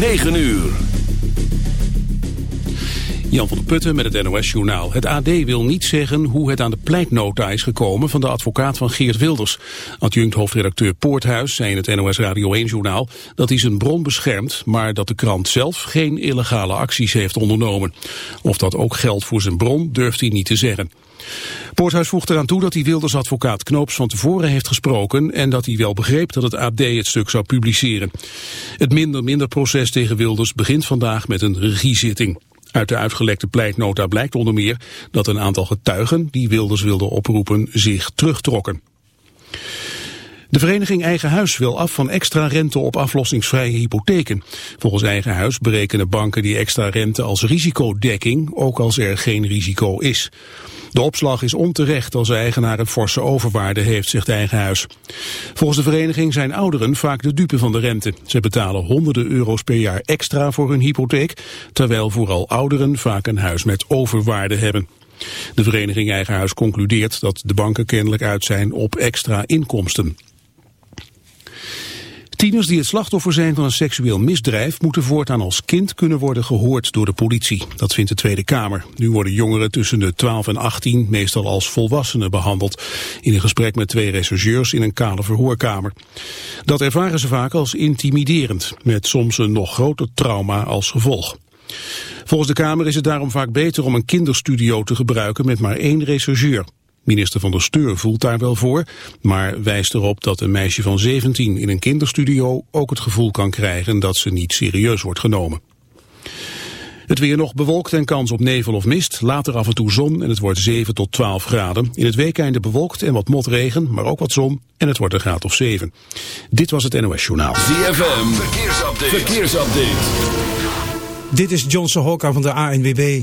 9 uur. Jan van der Putten met het NOS-journaal. Het AD wil niet zeggen hoe het aan de pleitnota is gekomen van de advocaat van Geert Wilders. Adjunct hoofdredacteur Poorthuis zei in het NOS Radio 1-journaal dat hij zijn bron beschermt, maar dat de krant zelf geen illegale acties heeft ondernomen. Of dat ook geldt voor zijn bron durft hij niet te zeggen. Poorthuis voegt eraan toe dat hij Wilders advocaat Knoops van tevoren heeft gesproken en dat hij wel begreep dat het AD het stuk zou publiceren. Het minder-minder proces tegen Wilders begint vandaag met een regiezitting. Uit de uitgelekte pleitnota blijkt onder meer dat een aantal getuigen die Wilders wilden oproepen zich terugtrokken. De vereniging Eigen Huis wil af van extra rente op aflossingsvrije hypotheken. Volgens Eigen Huis berekenen banken die extra rente als risicodekking, ook als er geen risico is. De opslag is onterecht als eigenaar een forse overwaarde heeft, zegt Eigen Huis. Volgens de vereniging zijn ouderen vaak de dupe van de rente. Ze betalen honderden euro's per jaar extra voor hun hypotheek, terwijl vooral ouderen vaak een huis met overwaarde hebben. De vereniging Eigen Huis concludeert dat de banken kennelijk uit zijn op extra inkomsten. Tieners die het slachtoffer zijn van een seksueel misdrijf moeten voortaan als kind kunnen worden gehoord door de politie. Dat vindt de Tweede Kamer. Nu worden jongeren tussen de 12 en 18 meestal als volwassenen behandeld. In een gesprek met twee rechercheurs in een kale verhoorkamer. Dat ervaren ze vaak als intimiderend, met soms een nog groter trauma als gevolg. Volgens de Kamer is het daarom vaak beter om een kinderstudio te gebruiken met maar één rechercheur. Minister van der Steur voelt daar wel voor, maar wijst erop dat een meisje van 17 in een kinderstudio ook het gevoel kan krijgen dat ze niet serieus wordt genomen. Het weer nog bewolkt en kans op nevel of mist. Later af en toe zon en het wordt 7 tot 12 graden. In het weekende bewolkt en wat motregen, maar ook wat zon. En het wordt een graad of 7. Dit was het NOS Journaal. ZFM, verkeersupdate. verkeersupdate. Dit is Johnson Hokka van de ANWB.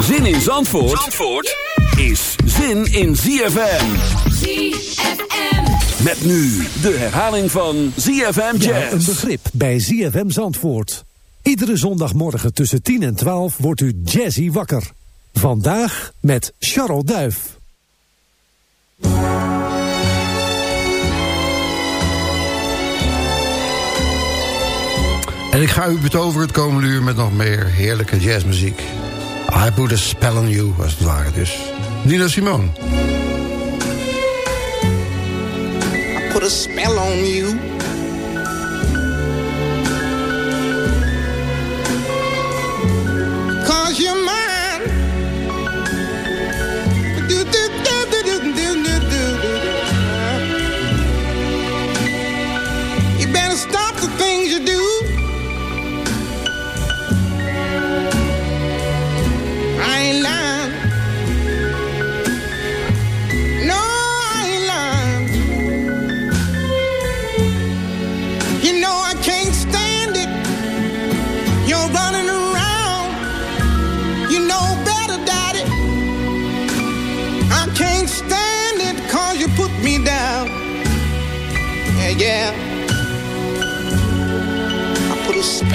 Zin in Zandvoort, Zandvoort is zin in ZFM. ZFM. Met nu de herhaling van ZFM Jazz. Ja, een begrip bij ZFM Zandvoort. Iedere zondagmorgen tussen 10 en 12 wordt u jazzy wakker. Vandaag met Charles Duif. En ik ga u betoveren het komende uur met nog meer heerlijke jazzmuziek. I put a spell on you, als het ware dus. Nina Simone. I put a spell on you.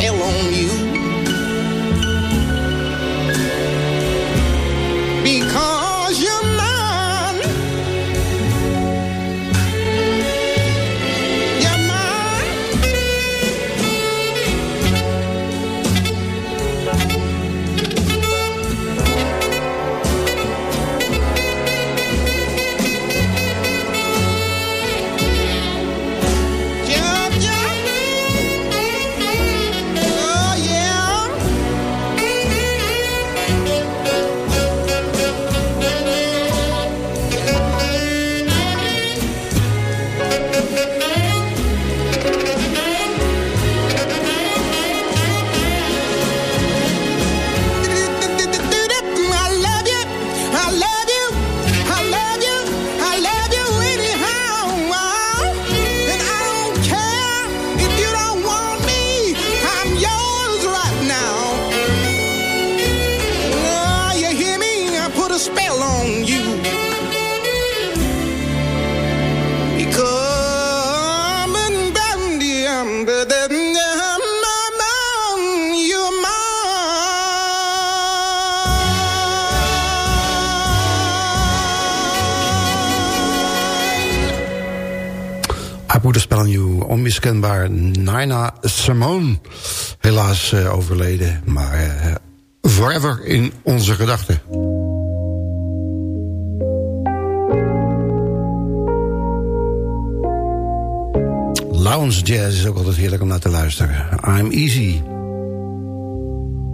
hell on you. Nina Simone. Helaas eh, overleden, maar eh, forever in onze gedachten. Lounge jazz is ook altijd heerlijk om naar te luisteren. I'm Easy.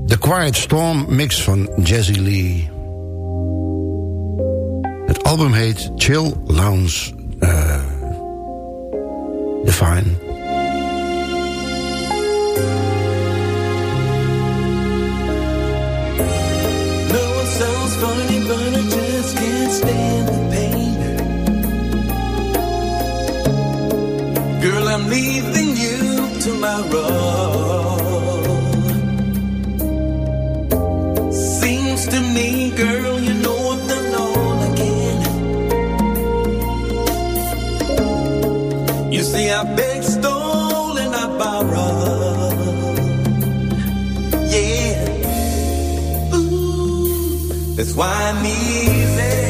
The Quiet Storm mix van Jazzy Lee. Het album heet Chill Lounge uh, Define. Seems to me, girl, you know I've. You see, I beg, stole, and I borrowed. Yeah, ooh, that's why I'm easy.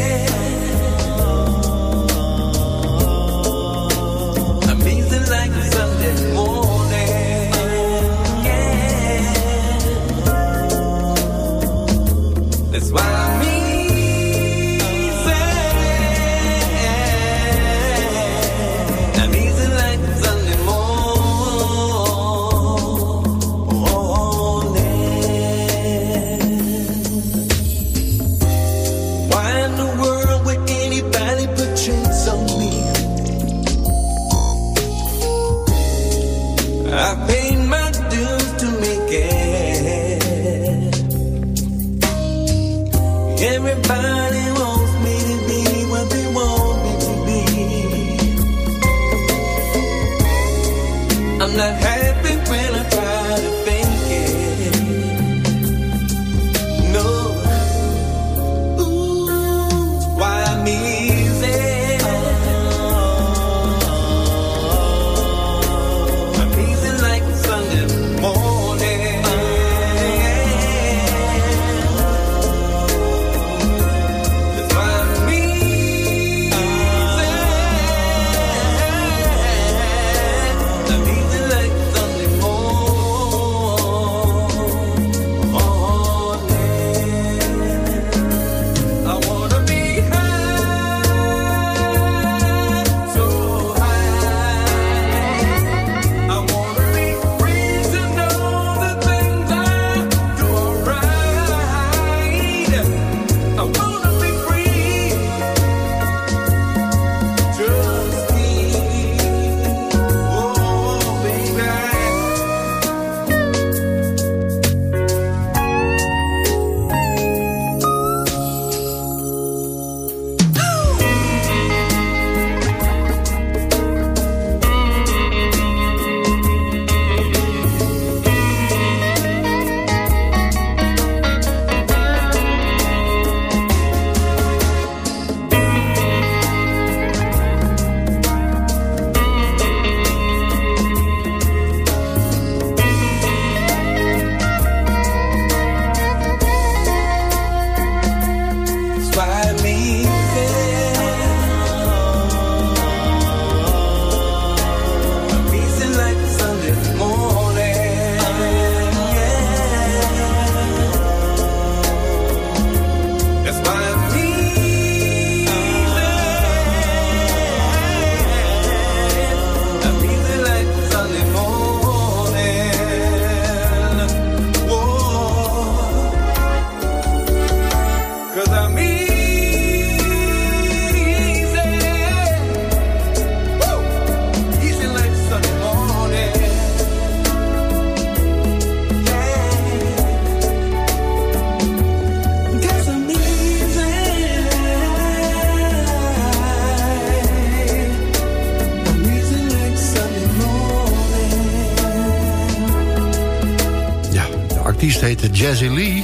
Jazzy Lee.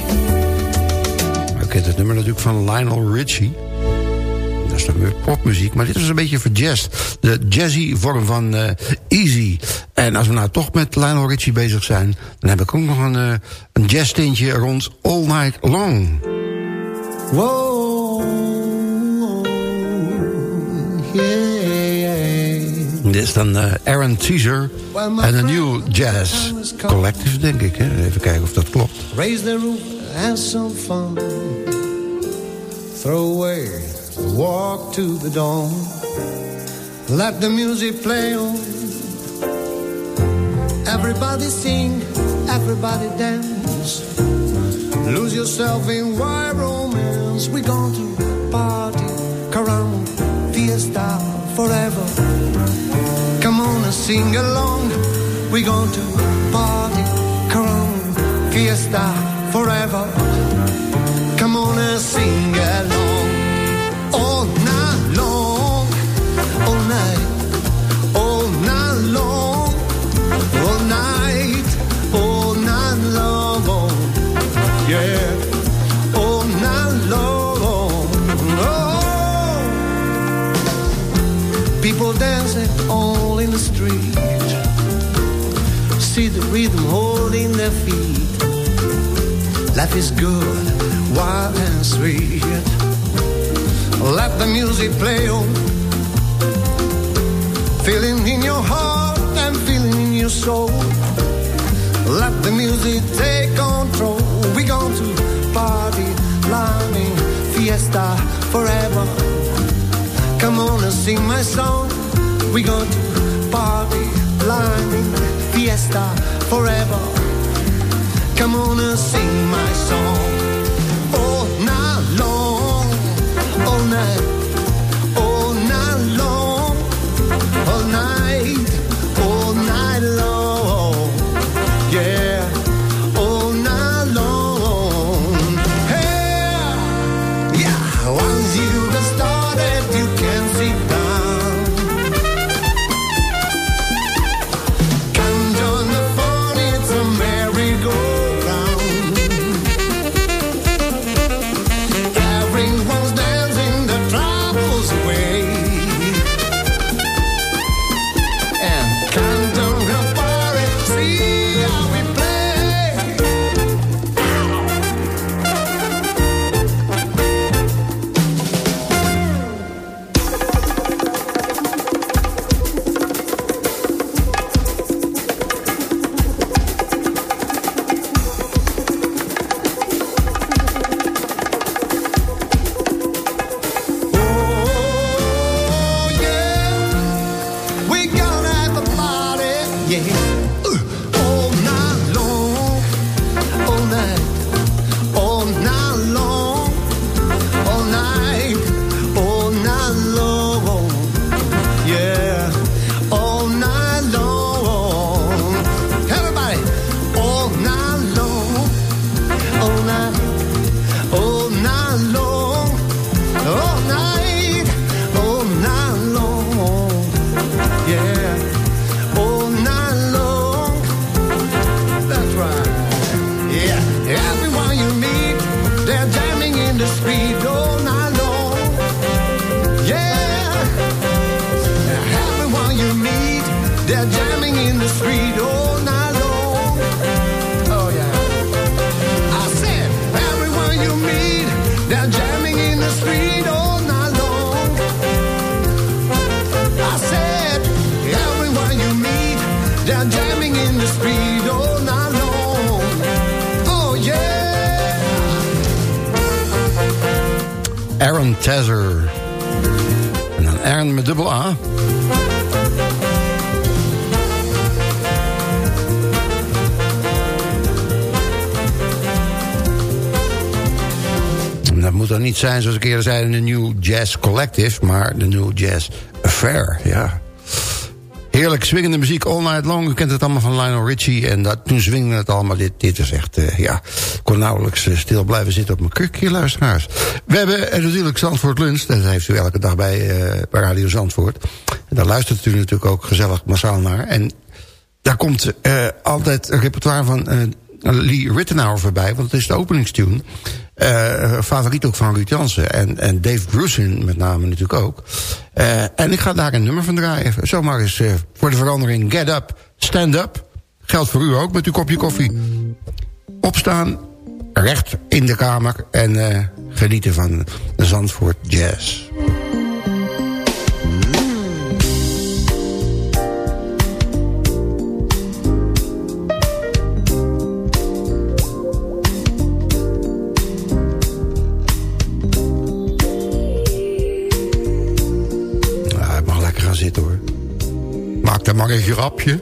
Kent het nummer natuurlijk van Lionel Richie. Dat is dan weer popmuziek, maar dit was een beetje voor jazz. De jazzy vorm van eh, easy. En als we nou toch met Lionel Richie bezig zijn... dan heb ik ook nog een, eh, een jazz tintje rond All Night Long. Wow, yeah. Is dan eh, Aaron Teaser en een nieuw jazz collective, denk ik. Hè? Even kijken of dat klopt. Raise the roof, have some fun. Throw away walk to the dawn. Let the music play on. Everybody sing, everybody dance. Lose yourself in wild romance. We're going to party, caram, fiesta forever. Come on and sing along. We're going to party, caram, fiesta forever. Come on and sing along. People dancing all in the street. See the rhythm holding their feet. Life is good, wild and sweet. Let the music play on. Feeling in your heart and feeling in your soul. Let the music take control. We're going to party, lining, fiesta forever. Come on and sing my song. We going to party, lining, fiesta forever. Come on and sing my song. All night long, all night, niet zijn, zoals ik eerder zei, de New Jazz Collective... maar de New Jazz Affair, ja. Heerlijk swingende muziek all night long. U kent het allemaal van Lionel Richie. En dat, toen swingde het al, maar dit, dit is echt... eh, ja, kon nauwelijks eh, stil blijven zitten op mijn krukje, luisteraars. We hebben eh, natuurlijk Zandvoort Lunch. Dat heeft u elke dag bij, Radio Zandvoort. En daar luistert u natuurlijk ook gezellig massaal naar. En daar komt altijd een repertoire van Lee Rittenauer voorbij. Want het is de openingstune. Eh, favoriet ook van Ruud Jansen. En, en Dave Grusin met name natuurlijk ook. Eh, en ik ga daar een nummer van draaien. Zomaar eens eh, voor de verandering. Get up, stand up. Geldt voor u ook met uw kopje koffie. Opstaan, recht in de kamer. En genieten van de Zandvoort Jazz. Dan maar een grapje.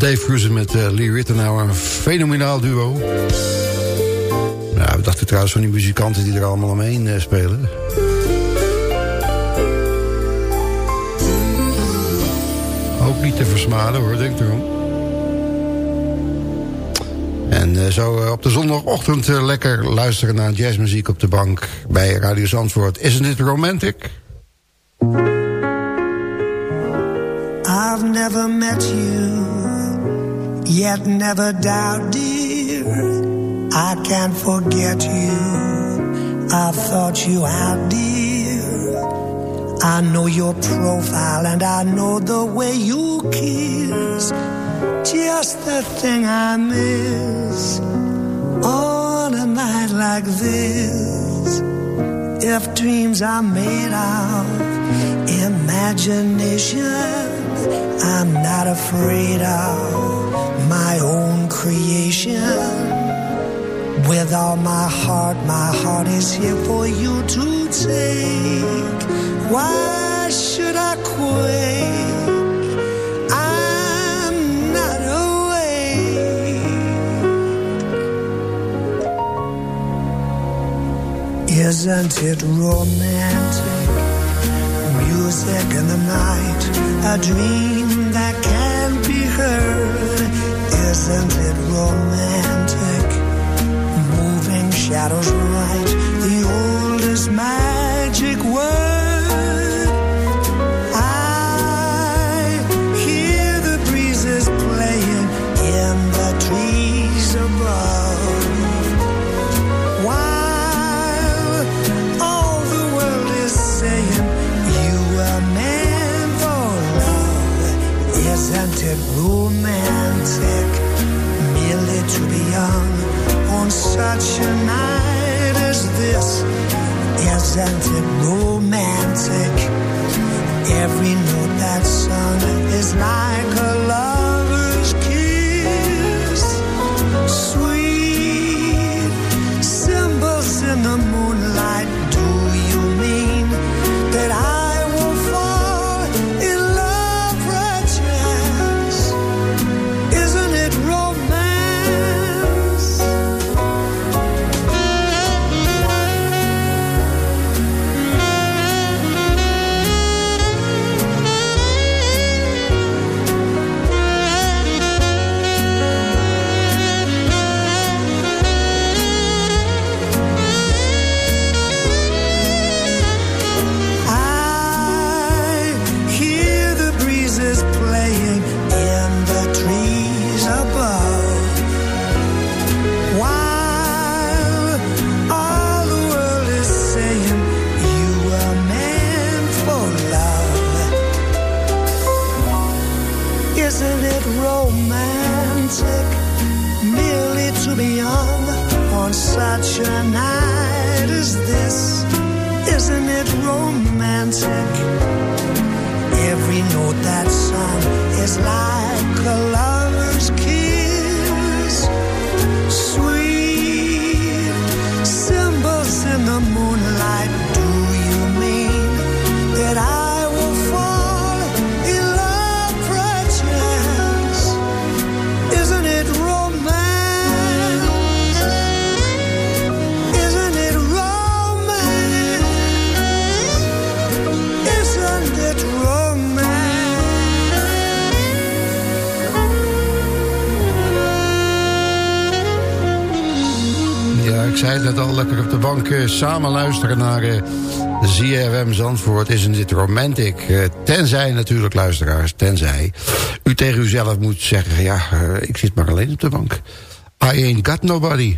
Dave Cruisen met eh, Lee Rittenauer, een fenomenaal duo. Ja, we dachten trouwens van die muzikanten die er allemaal omheen eh, spelen. Ook niet te versmaden hoor, denk erom. En eh, zo op de zondagochtend lekker luisteren naar jazzmuziek op de bank bij Radio Zandvoort. Isn't it romantic? I've never met you, yet never doubt, dear. I can't forget you. I've thought you out, dear. I know your profile and I know the way you kiss. Just the thing I miss on a night like this. If dreams are made of imagination, I'm not afraid of my own creation. With all my heart, my heart is here for you to take. Why should I quake? I'm not awake. Isn't it romantic? Music in the night, a dream Isn't it romantic? Moving shadows right, the oldest magic bank eh, samen luisteren naar eh, ZFM Zandvoort. Isn't it romantic? Eh, tenzij natuurlijk, luisteraars, tenzij u tegen uzelf moet zeggen... ja, ik zit maar alleen op de bank. I ain't got nobody.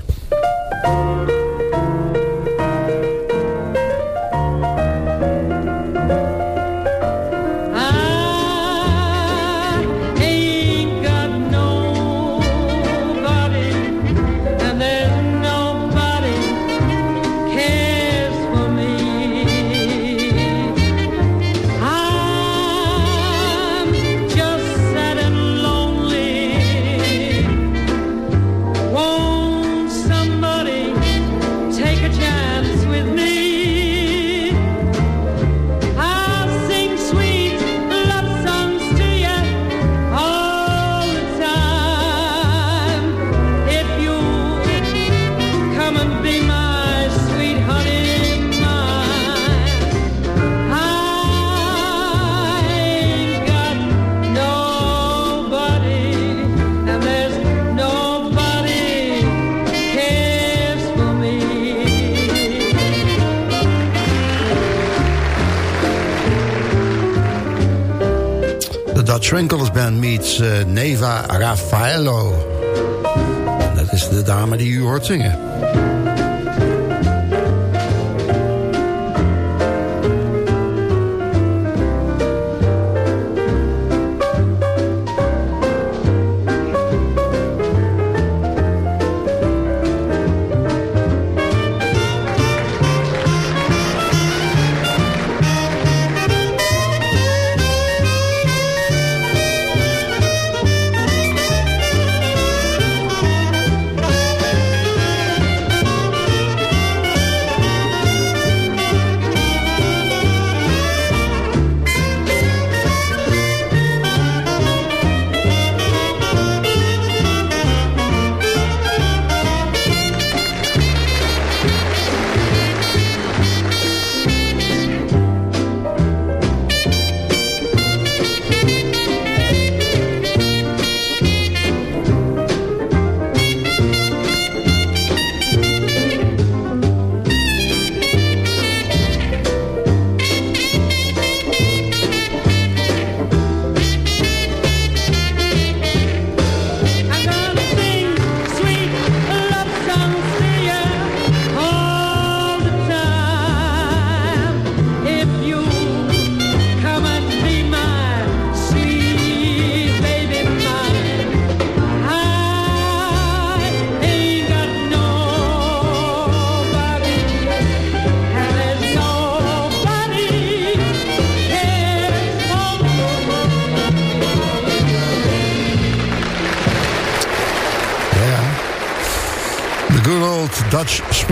De dame die u hoort zingen.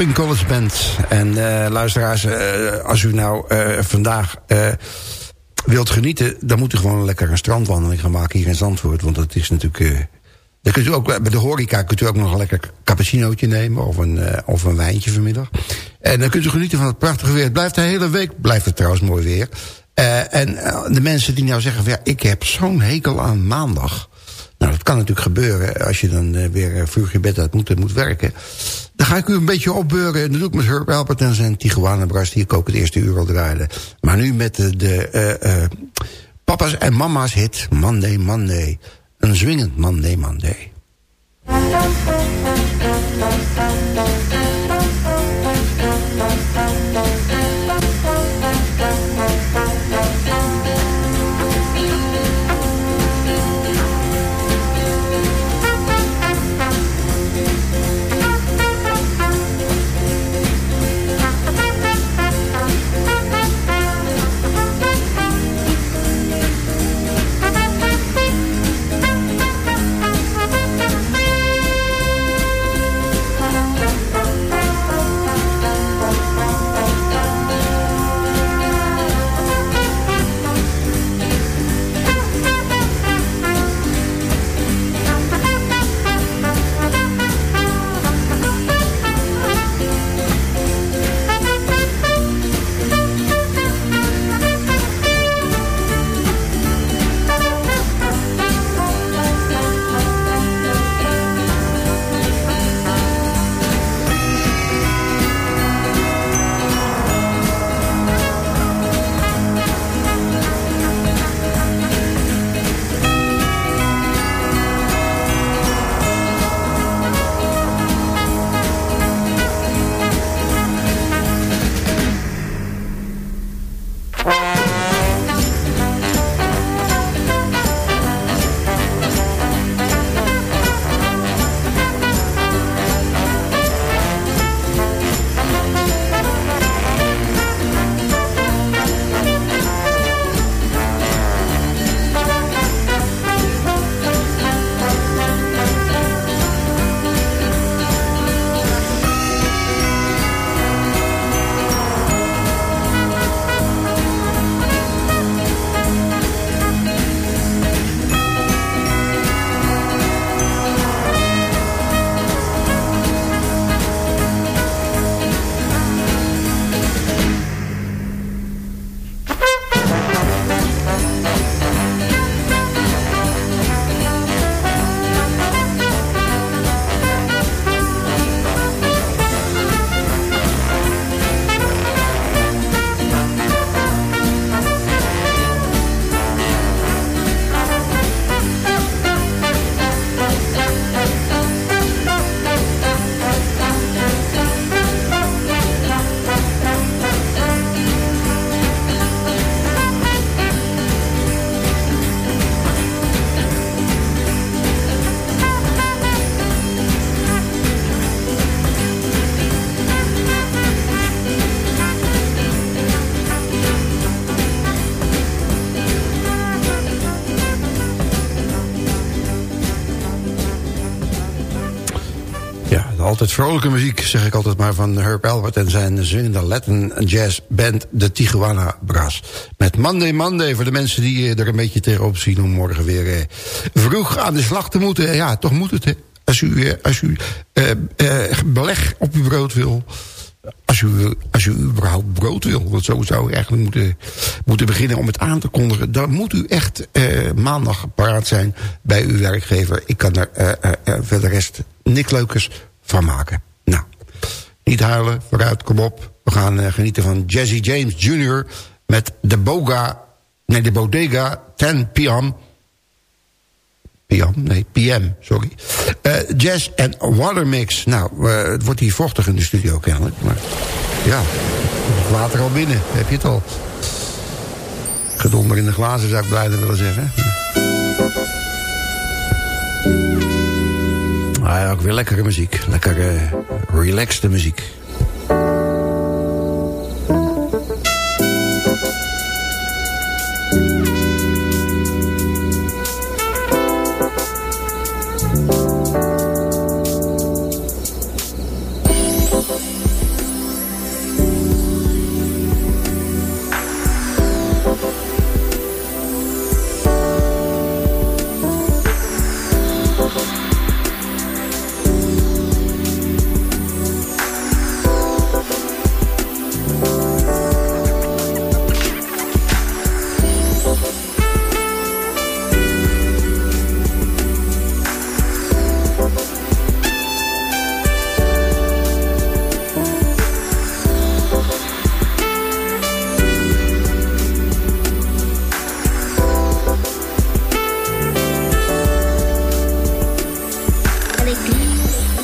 Spring College Band. En eh, luisteraars, eh, als u nou eh, vandaag wilt genieten... dan moet u gewoon lekker een strandwandeling gaan maken hier in Zandvoort. Want dat is natuurlijk... dan kunt u ook, bij de horeca kunt u ook nog een lekker cappuccinootje nemen... of een, of een wijntje vanmiddag. En dan kunt u genieten van het prachtige weer. Het blijft de hele week, blijft het trouwens mooi weer. En de mensen die nou zeggen... ja, ik heb zo'n hekel aan maandag... Nou, dat kan natuurlijk gebeuren als je dan eh, weer eh, vroeg je bed uit moet en moet werken. Dan ga ik u een beetje opbeuren. En dat doe ik met Herb en Tijuana Brass... die ik ook het eerste uur al draaide. Maar nu met de, de eh, papa's en mama's hit Monday, Monday. Een zwingend Monday, Monday. Altijd vrolijke muziek, zeg ik altijd maar, van Herb Albert... en zijn zwingende Latin jazz band, de Tijuana Brass. Met Monday Monday, voor de mensen die eh, er een beetje tegenop zien... om morgen weer eh, vroeg aan de slag te moeten. Ja, toch moet het. Als u, eh, als u eh, eh, beleg op uw brood wil... Als u, als u überhaupt brood wil, want zo zou u eigenlijk moeten, moeten beginnen om het aan te kondigen... dan moet u echt eh, maandag paraat zijn bij uw werkgever. Ik kan er eh, eh, voor de rest niks leukers van maken. Nou, niet huilen, vooruit, kom op. We gaan eh, genieten van Jesse James Jr. met de Boga, nee, de Bodega 10 PM... PM, nee, PM, sorry. Eh, jazz en Watermix. Nou, eh, het wordt hier vochtig in de studio kennelijk. Maar ja, het water al binnen, heb je het al. Gedonder in de glazen zou ik blijven willen zeggen. Ja, ook weer lekkere muziek. Lekker eh relaxte muziek. Música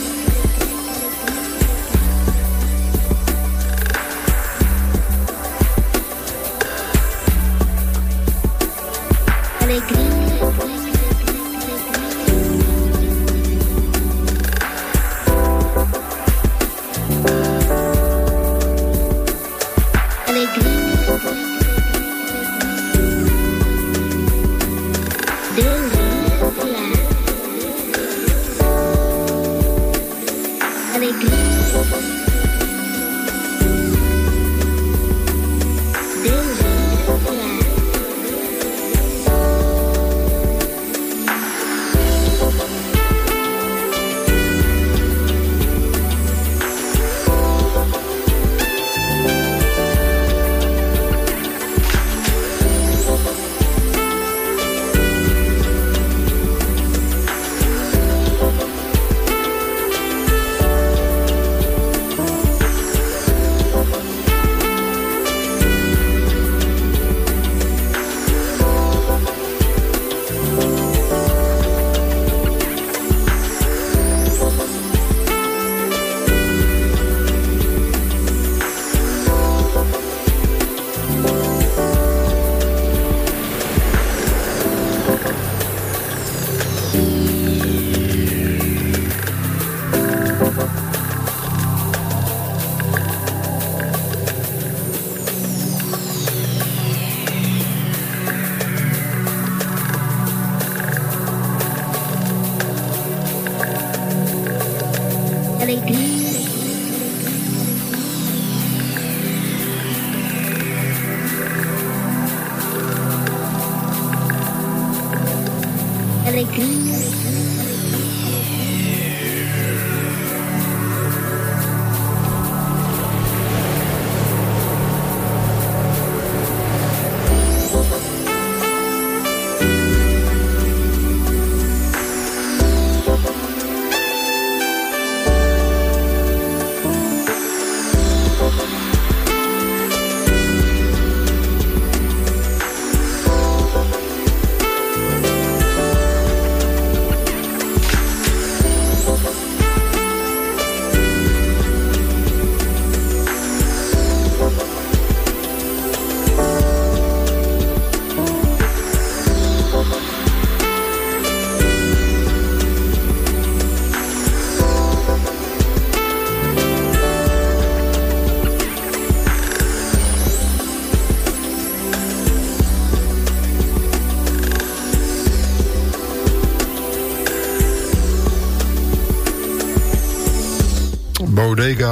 alegría.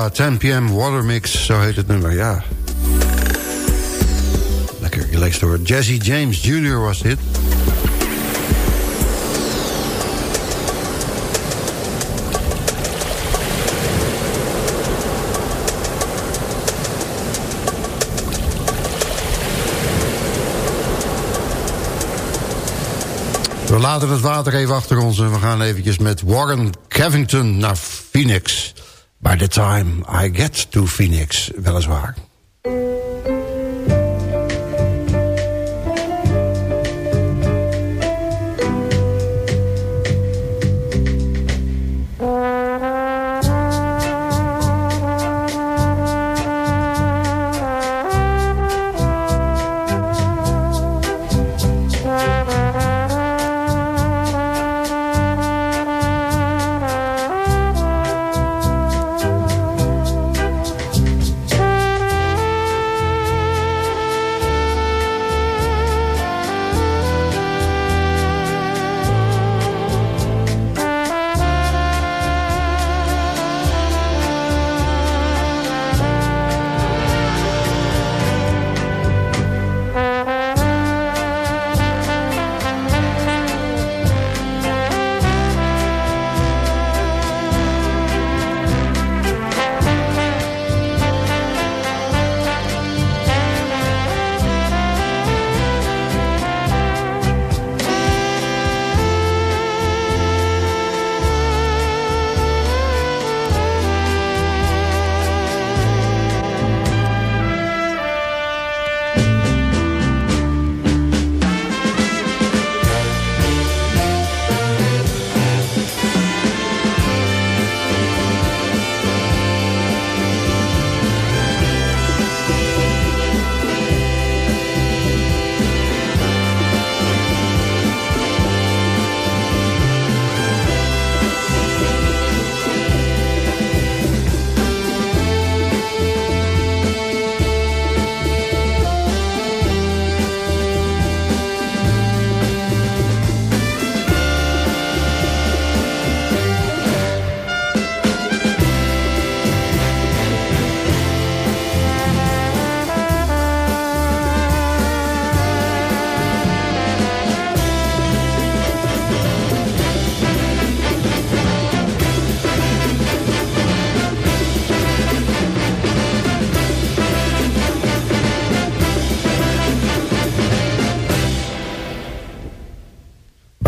Bodega 10 PM Watermix, zo heet het nummer, ja. Lekker relaxed door. Jesse James Jr. was dit. We laten het water even achter ons en we gaan eventjes met Warren Cavington naar Phoenix. The time I get to Phoenix, weliswaar.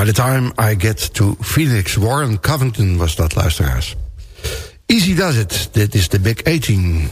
The time I get to Phoenix, Warren Covington was dat, luisteraars. Easy does it. Dit is de Big 18.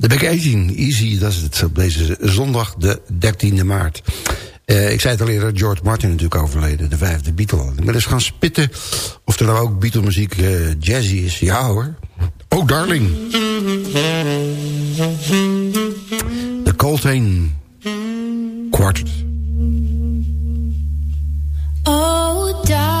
De Back 18, Easy, dat is het op deze zondag, de 13e maart. Eh, ik zei het al eerder, George Martin natuurlijk overleden, de vijfde Beatle. Ik ben eens gaan spitten of er nou ook Beatle-muziek eh, jazzy is. Ja hoor. Oh, darling. De Coltrane Quartet. Oh, darling.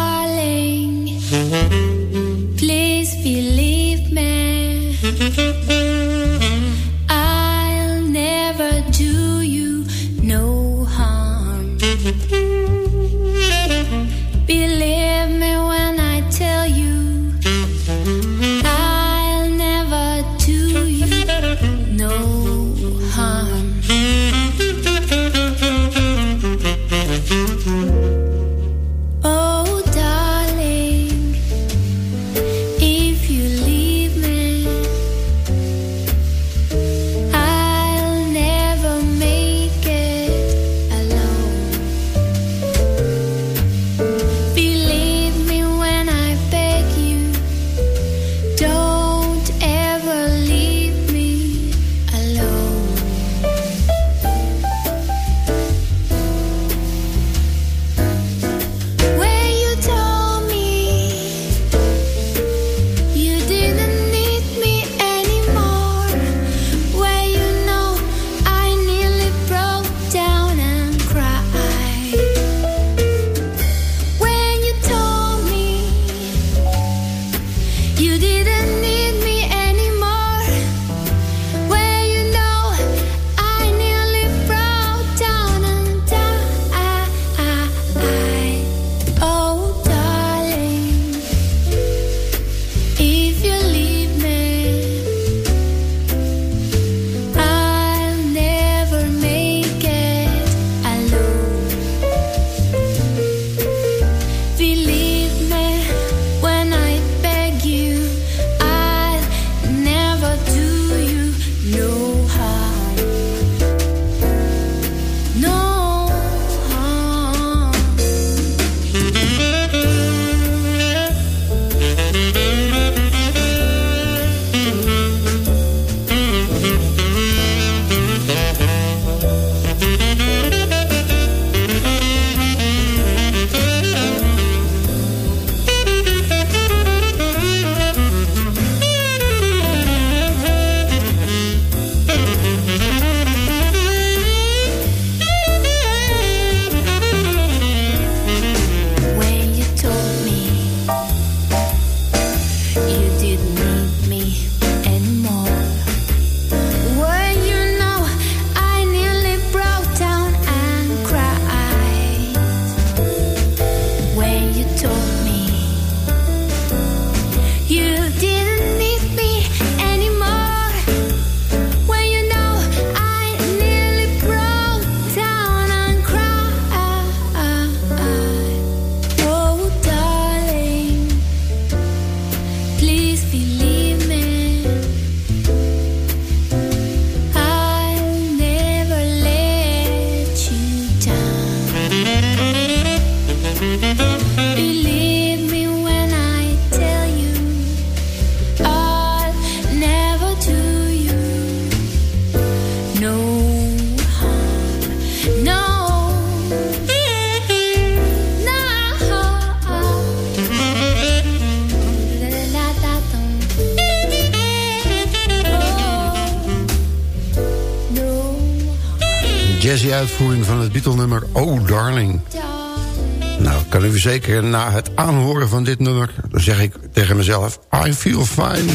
uitvoering van het Beatle-nummer Oh Darling. Nou, kan u zeker na het aanhoren van dit nummer... zeg ik tegen mezelf, I feel fine.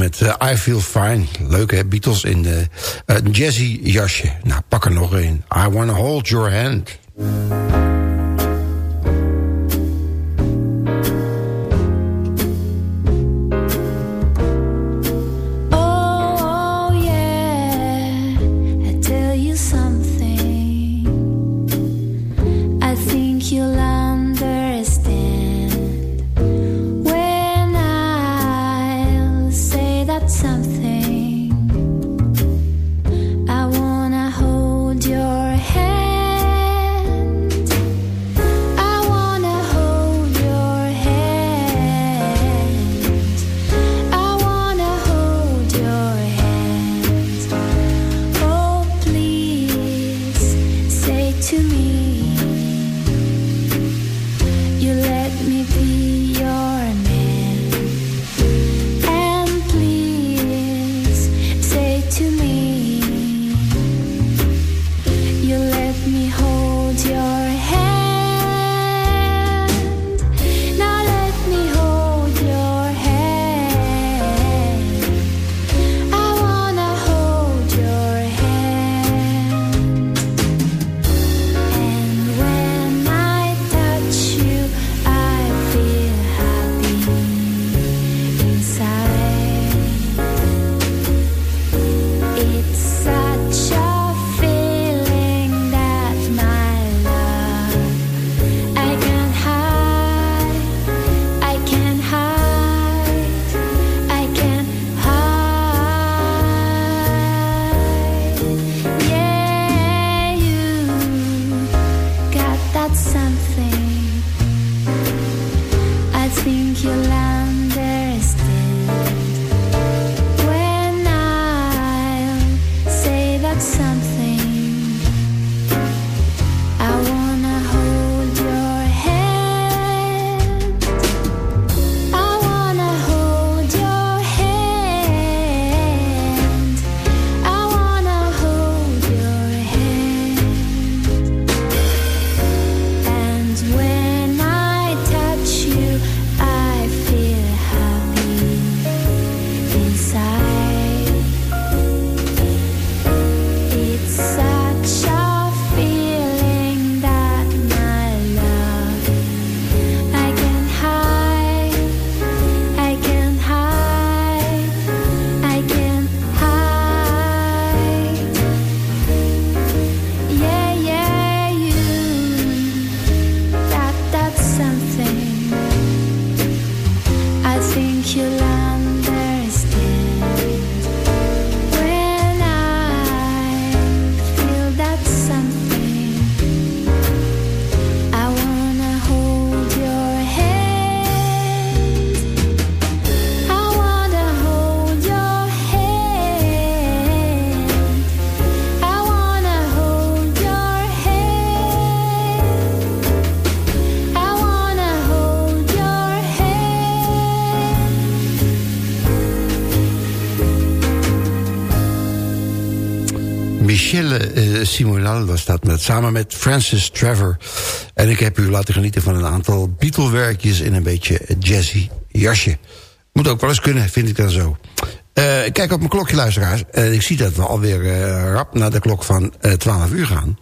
met eh, I Feel Fine. Leuk hè, Beatles in de, eh, een jazzy jasje. Nou, pak er nog een. I Wanna Hold Your Hand. Eh, Simonal was dat, met, samen met Francis Trevor. En ik heb u laten genieten van een aantal Beatle-werkjes... in een beetje jazzy jasje. Moet ook wel eens kunnen, vind ik dan zo. Eh, kijk op mijn klokje, luisteraars. En ik zie dat we alweer eh, rap naar de klok van eh 12 uur gaan.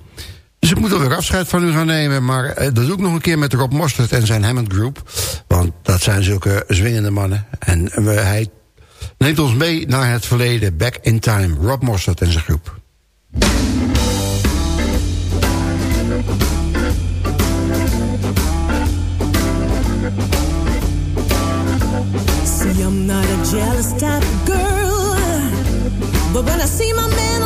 Dus ik moet alweer afscheid van u gaan nemen. Maar eh, dat doe ik nog een keer met Rob Mostert en zijn Hammond Group. Want dat zijn zulke zwingende mannen. En hij neemt ons mee naar het verleden. Back in time. Rob Mostert en zijn groep. Jealous type of girl. But when I see my man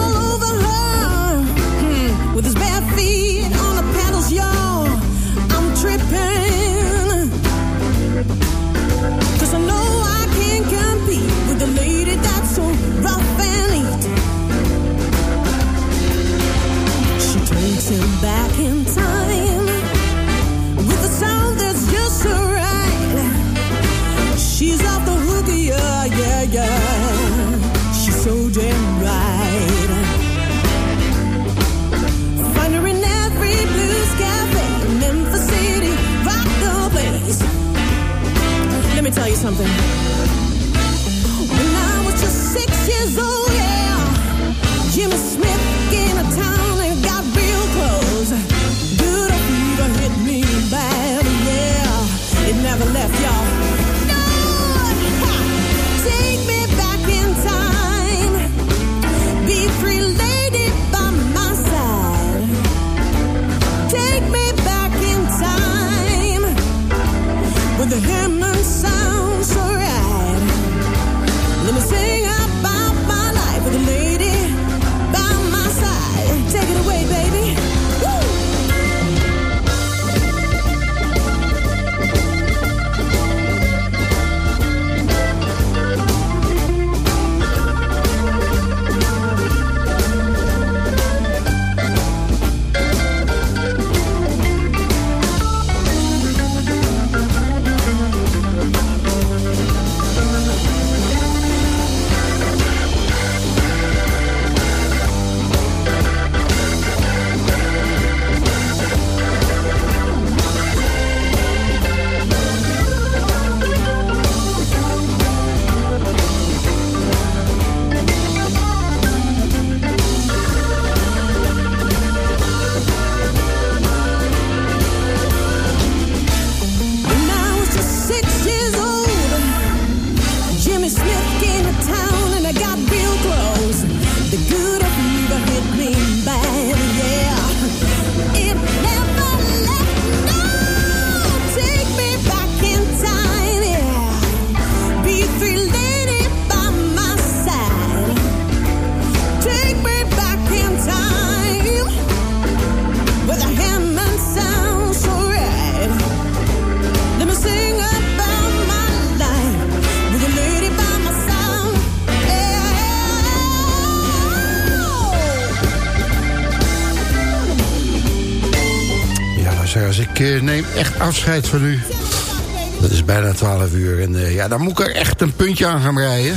afscheid van u. Het is bijna 12 uur en eh, ja, dan moet ik er echt een puntje aan gaan rijden.